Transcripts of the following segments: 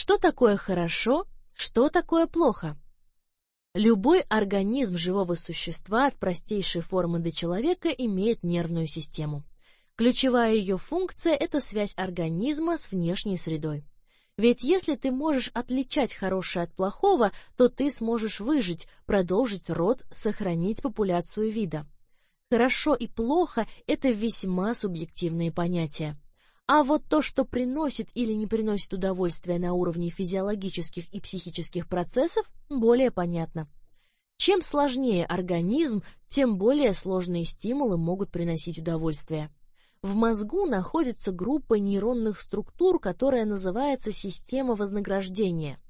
Что такое хорошо, что такое плохо? Любой организм живого существа от простейшей формы до человека имеет нервную систему. Ключевая ее функция – это связь организма с внешней средой. Ведь если ты можешь отличать хорошее от плохого, то ты сможешь выжить, продолжить род, сохранить популяцию вида. Хорошо и плохо – это весьма субъективные понятия. А вот то, что приносит или не приносит удовольствие на уровне физиологических и психических процессов, более понятно. Чем сложнее организм, тем более сложные стимулы могут приносить удовольствие. В мозгу находится группа нейронных структур, которая называется система вознаграждения.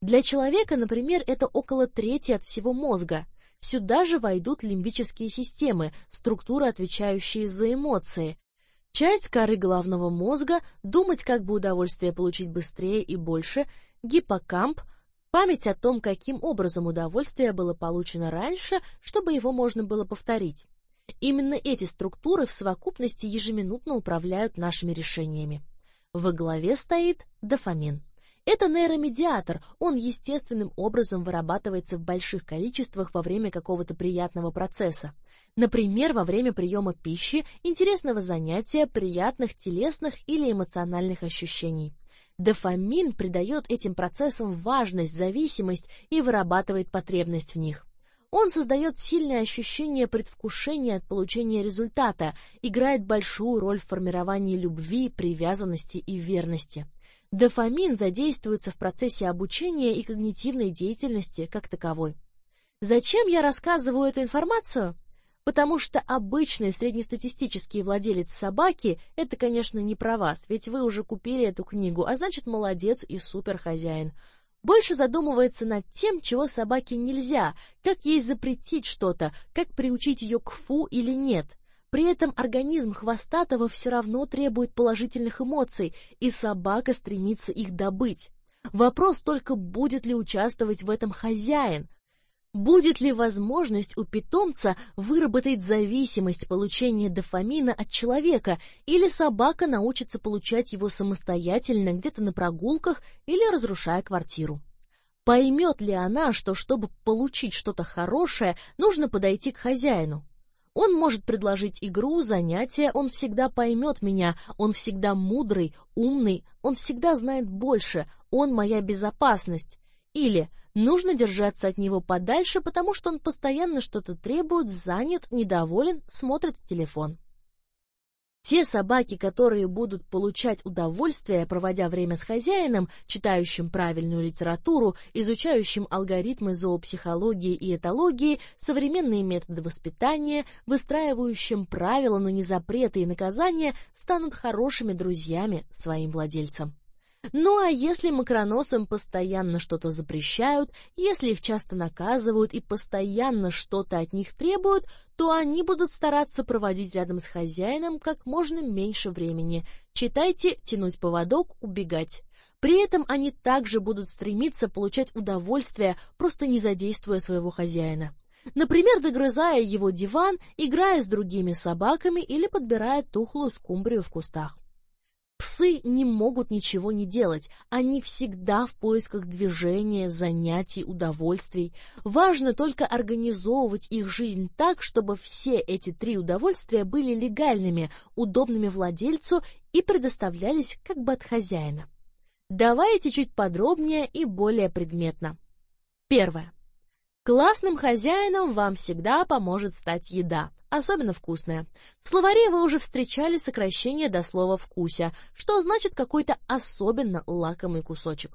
Для человека, например, это около трети от всего мозга. Сюда же войдут лимбические системы, структуры, отвечающие за эмоции. Часть коры головного мозга, думать, как бы удовольствие получить быстрее и больше, гиппокамп, память о том, каким образом удовольствие было получено раньше, чтобы его можно было повторить. Именно эти структуры в совокупности ежеминутно управляют нашими решениями. Во главе стоит дофамин. Это нейромедиатор, он естественным образом вырабатывается в больших количествах во время какого-то приятного процесса. Например, во время приема пищи, интересного занятия, приятных телесных или эмоциональных ощущений. Дофамин придает этим процессам важность, зависимость и вырабатывает потребность в них. Он создает сильное ощущение предвкушения от получения результата, играет большую роль в формировании любви, привязанности и верности. Дофамин задействуется в процессе обучения и когнитивной деятельности как таковой. Зачем я рассказываю эту информацию? Потому что обычный среднестатистический владелец собаки – это, конечно, не про вас, ведь вы уже купили эту книгу, а значит, молодец и суперхозяин больше задумывается над тем, чего собаке нельзя, как ей запретить что-то, как приучить ее к фу или нет. При этом организм хвостатого все равно требует положительных эмоций, и собака стремится их добыть. Вопрос только, будет ли участвовать в этом хозяин, Будет ли возможность у питомца выработать зависимость получения дофамина от человека, или собака научится получать его самостоятельно где-то на прогулках или разрушая квартиру? Поймет ли она, что чтобы получить что-то хорошее, нужно подойти к хозяину? Он может предложить игру, занятие, он всегда поймет меня, он всегда мудрый, умный, он всегда знает больше, он моя безопасность. Или Нужно держаться от него подальше, потому что он постоянно что-то требует, занят, недоволен, смотрит в телефон. Те собаки, которые будут получать удовольствие, проводя время с хозяином, читающим правильную литературу, изучающим алгоритмы зоопсихологии и этологии, современные методы воспитания, выстраивающим правила, но не запреты и наказания, станут хорошими друзьями своим владельцам. Ну а если макроносам постоянно что-то запрещают, если их часто наказывают и постоянно что-то от них требуют, то они будут стараться проводить рядом с хозяином как можно меньше времени. Читайте, тянуть поводок, убегать. При этом они также будут стремиться получать удовольствие, просто не задействуя своего хозяина. Например, догрызая его диван, играя с другими собаками или подбирая тухлую скумбрию в кустах. Псы не могут ничего не делать, они всегда в поисках движения, занятий, удовольствий. Важно только организовывать их жизнь так, чтобы все эти три удовольствия были легальными, удобными владельцу и предоставлялись как бы от хозяина. Давайте чуть подробнее и более предметно. Первое. Классным хозяином вам всегда поможет стать еда, особенно вкусная. В словаре вы уже встречали сокращение до слова «вкуся», что значит какой-то особенно лакомый кусочек.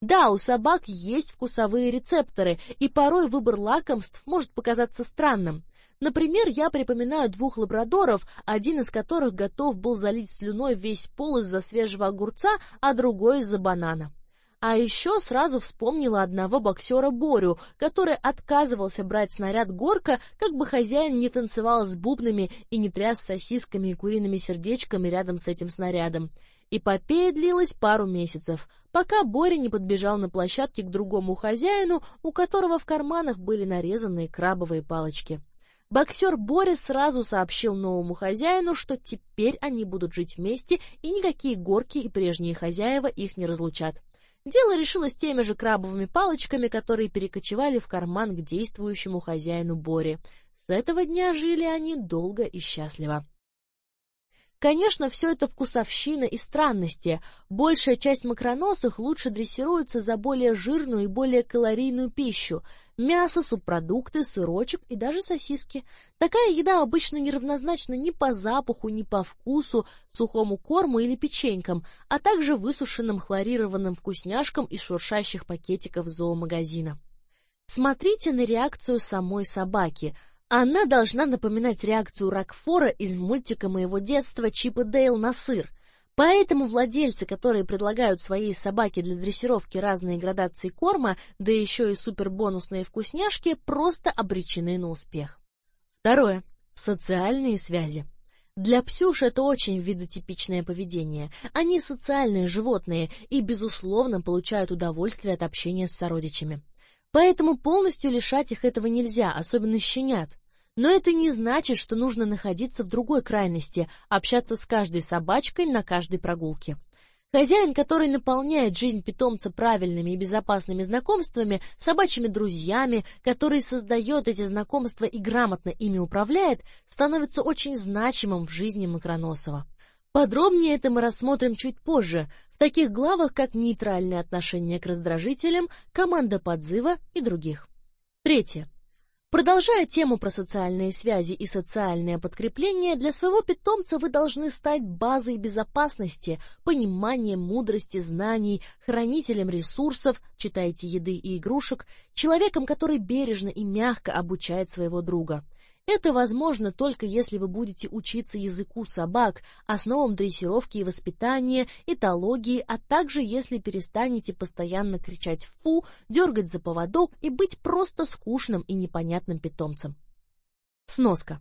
Да, у собак есть вкусовые рецепторы, и порой выбор лакомств может показаться странным. Например, я припоминаю двух лабрадоров, один из которых готов был залить слюной весь пол из-за свежего огурца, а другой из-за банана. А еще сразу вспомнила одного боксера Борю, который отказывался брать снаряд горка, как бы хозяин не танцевал с бубнами и не тряс сосисками и куриными сердечками рядом с этим снарядом. Эпопея длилась пару месяцев, пока Боря не подбежал на площадке к другому хозяину, у которого в карманах были нарезанные крабовые палочки. Боксер Боря сразу сообщил новому хозяину, что теперь они будут жить вместе, и никакие горки и прежние хозяева их не разлучат. Дело решилось теми же крабовыми палочками, которые перекочевали в карман к действующему хозяину Боре. С этого дня жили они долго и счастливо. Конечно, все это вкусовщина и странности. Большая часть макроносых лучше дрессируется за более жирную и более калорийную пищу. Мясо, субпродукты, сырочек и даже сосиски. Такая еда обычно неравнозначна ни по запаху, ни по вкусу, сухому корму или печенькам, а также высушенным хлорированным вкусняшкам из шуршащих пакетиков зоомагазина. Смотрите на реакцию самой собаки – она должна напоминать реакцию Рокфора из мультика моего детства Чип и Дейл на сыр. Поэтому владельцы, которые предлагают своей собаке для дрессировки разные градации корма, да еще и супербонусные вкусняшки, просто обречены на успех. Второе. Социальные связи. Для псюш это очень видотипичное поведение. Они социальные животные и, безусловно, получают удовольствие от общения с сородичами. Поэтому полностью лишать их этого нельзя, особенно щенят. Но это не значит, что нужно находиться в другой крайности, общаться с каждой собачкой на каждой прогулке. Хозяин, который наполняет жизнь питомца правильными и безопасными знакомствами, собачьими друзьями, который создает эти знакомства и грамотно ими управляет, становится очень значимым в жизни Макроносова. Подробнее это мы рассмотрим чуть позже, в таких главах, как нейтральное отношение к раздражителям, команда подзыва и других. Третье. Продолжая тему про социальные связи и социальное подкрепление, для своего питомца вы должны стать базой безопасности, понимания, мудрости, знаний, хранителем ресурсов, читайте еды и игрушек, человеком, который бережно и мягко обучает своего друга. Это возможно только если вы будете учиться языку собак, основам дрессировки и воспитания, этологии, а также если перестанете постоянно кричать «фу», дергать за поводок и быть просто скучным и непонятным питомцем. Сноска.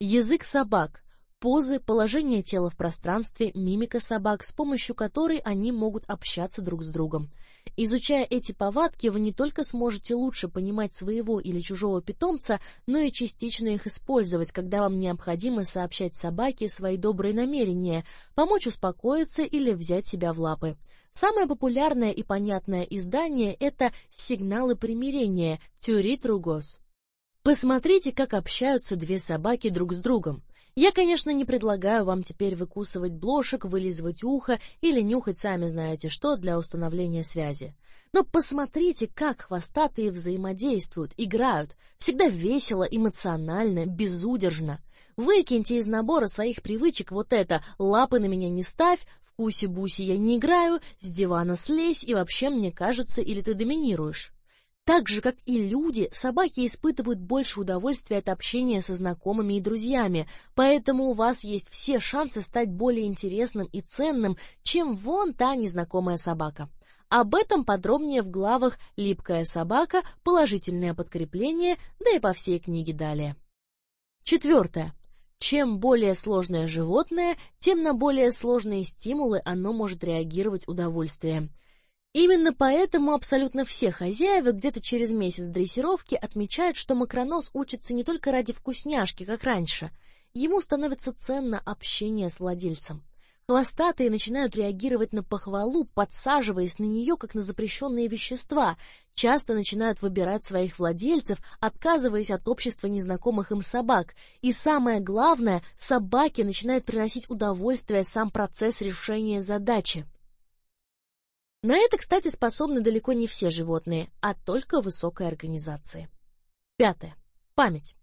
Язык собак позы, положение тела в пространстве, мимика собак, с помощью которой они могут общаться друг с другом. Изучая эти повадки, вы не только сможете лучше понимать своего или чужого питомца, но и частично их использовать, когда вам необходимо сообщать собаке свои добрые намерения, помочь успокоиться или взять себя в лапы. Самое популярное и понятное издание – это «Сигналы примирения» Тюри Тругос. Посмотрите, как общаются две собаки друг с другом. Я, конечно, не предлагаю вам теперь выкусывать блошек, вылизывать ухо или нюхать сами знаете что для установления связи. Но посмотрите, как хвостатые взаимодействуют, играют. Всегда весело, эмоционально, безудержно. Выкиньте из набора своих привычек вот это «лапы на меня не ставь», «в куси-буси я не играю», «с дивана слезь» и вообще мне кажется или ты доминируешь. Так же, как и люди, собаки испытывают больше удовольствия от общения со знакомыми и друзьями, поэтому у вас есть все шансы стать более интересным и ценным, чем вон та незнакомая собака. Об этом подробнее в главах «Липкая собака», «Положительное подкрепление», да и по всей книге далее. Четвертое. Чем более сложное животное, тем на более сложные стимулы оно может реагировать удовольствием. Именно поэтому абсолютно все хозяева где-то через месяц дрессировки отмечают, что макронос учится не только ради вкусняшки, как раньше. Ему становится ценно общение с владельцем. Хвостатые начинают реагировать на похвалу, подсаживаясь на нее, как на запрещенные вещества, часто начинают выбирать своих владельцев, отказываясь от общества незнакомых им собак. И самое главное, собаке начинает приносить удовольствие сам процесс решения задачи. На это, кстати, способны далеко не все животные, а только высокая организация. Пятое. Память.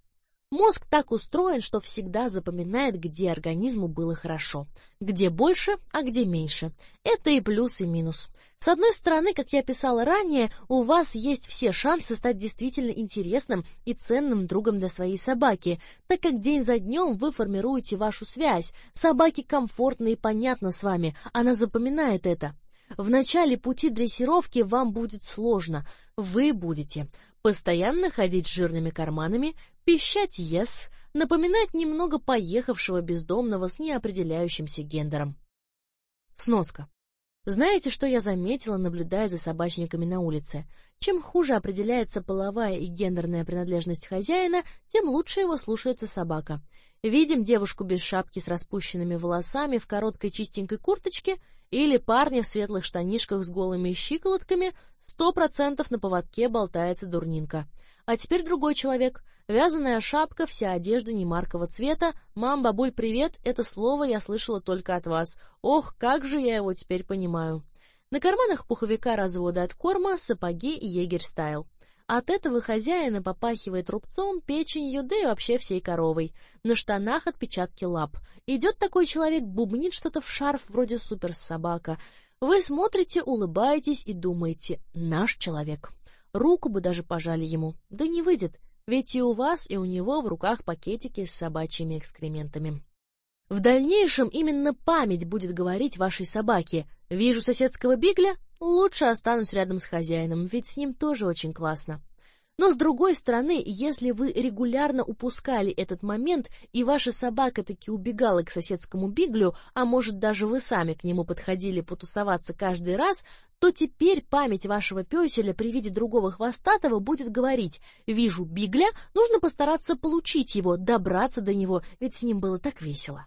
Мозг так устроен, что всегда запоминает, где организму было хорошо, где больше, а где меньше. Это и плюс, и минус. С одной стороны, как я писала ранее, у вас есть все шансы стать действительно интересным и ценным другом для своей собаки, так как день за днем вы формируете вашу связь. Собаке комфортно и понятно с вами, она запоминает это. В начале пути дрессировки вам будет сложно. Вы будете постоянно ходить с жирными карманами, пищать «yes», напоминать немного поехавшего бездомного с неопределяющимся гендером. Сноска. Знаете, что я заметила, наблюдая за собачниками на улице? Чем хуже определяется половая и гендерная принадлежность хозяина, тем лучше его слушается собака. Видим девушку без шапки с распущенными волосами в короткой чистенькой курточке Или парня в светлых штанишках с голыми щиколотками, сто процентов на поводке болтается дурнинка. А теперь другой человек. Вязаная шапка, вся одежда немаркого цвета. «Мам, бабуль, привет!» Это слово я слышала только от вас. Ох, как же я его теперь понимаю. На карманах пуховика развода от корма, сапоги и егерь-стайл. От этого хозяина попахивает рубцом, печенью, да и вообще всей коровой. На штанах отпечатки лап. Идет такой человек, бубнит что-то в шарф, вроде суперсобака. Вы смотрите, улыбаетесь и думаете «наш человек». Руку бы даже пожали ему. Да не выйдет, ведь и у вас, и у него в руках пакетики с собачьими экскрементами. В дальнейшем именно память будет говорить вашей собаке «Вижу соседского бигля, лучше останусь рядом с хозяином, ведь с ним тоже очень классно». Но с другой стороны, если вы регулярно упускали этот момент, и ваша собака таки убегала к соседскому биглю, а может даже вы сами к нему подходили потусоваться каждый раз, то теперь память вашего пёселя при виде другого хвостатого будет говорить «Вижу бигля, нужно постараться получить его, добраться до него, ведь с ним было так весело».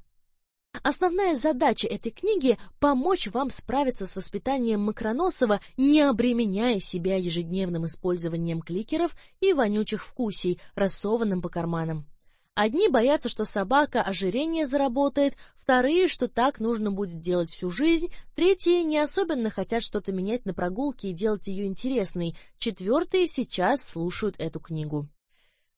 Основная задача этой книги — помочь вам справиться с воспитанием Макроносова, не обременяя себя ежедневным использованием кликеров и вонючих вкусей, рассованным по карманам. Одни боятся, что собака ожирение заработает, вторые, что так нужно будет делать всю жизнь, третьи не особенно хотят что-то менять на прогулке и делать ее интересной, четвертые сейчас слушают эту книгу.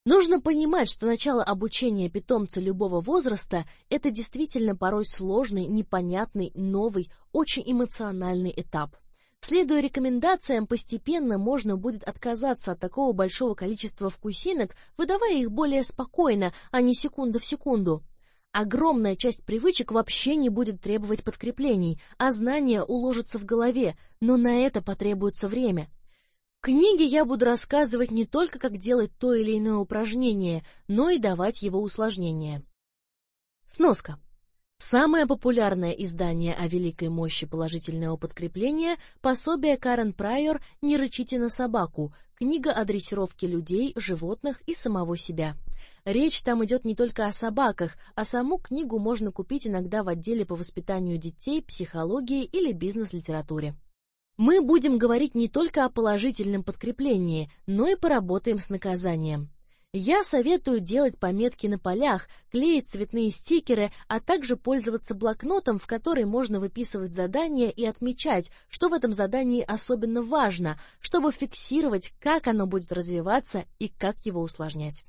Нужно понимать, что начало обучения питомца любого возраста – это действительно порой сложный, непонятный, новый, очень эмоциональный этап. Следуя рекомендациям, постепенно можно будет отказаться от такого большого количества вкусинок, выдавая их более спокойно, а не секунду в секунду. Огромная часть привычек вообще не будет требовать подкреплений, а знания уложатся в голове, но на это потребуется время – книге я буду рассказывать не только, как делать то или иное упражнение, но и давать его усложнения. Сноска. Самое популярное издание о великой мощи положительного подкрепления – пособие Карен Прайор «Не рычите на собаку», книга о дрессировке людей, животных и самого себя. Речь там идет не только о собаках, а саму книгу можно купить иногда в отделе по воспитанию детей, психологии или бизнес-литературе. Мы будем говорить не только о положительном подкреплении, но и поработаем с наказанием. Я советую делать пометки на полях, клеить цветные стикеры, а также пользоваться блокнотом, в который можно выписывать задания и отмечать, что в этом задании особенно важно, чтобы фиксировать, как оно будет развиваться и как его усложнять.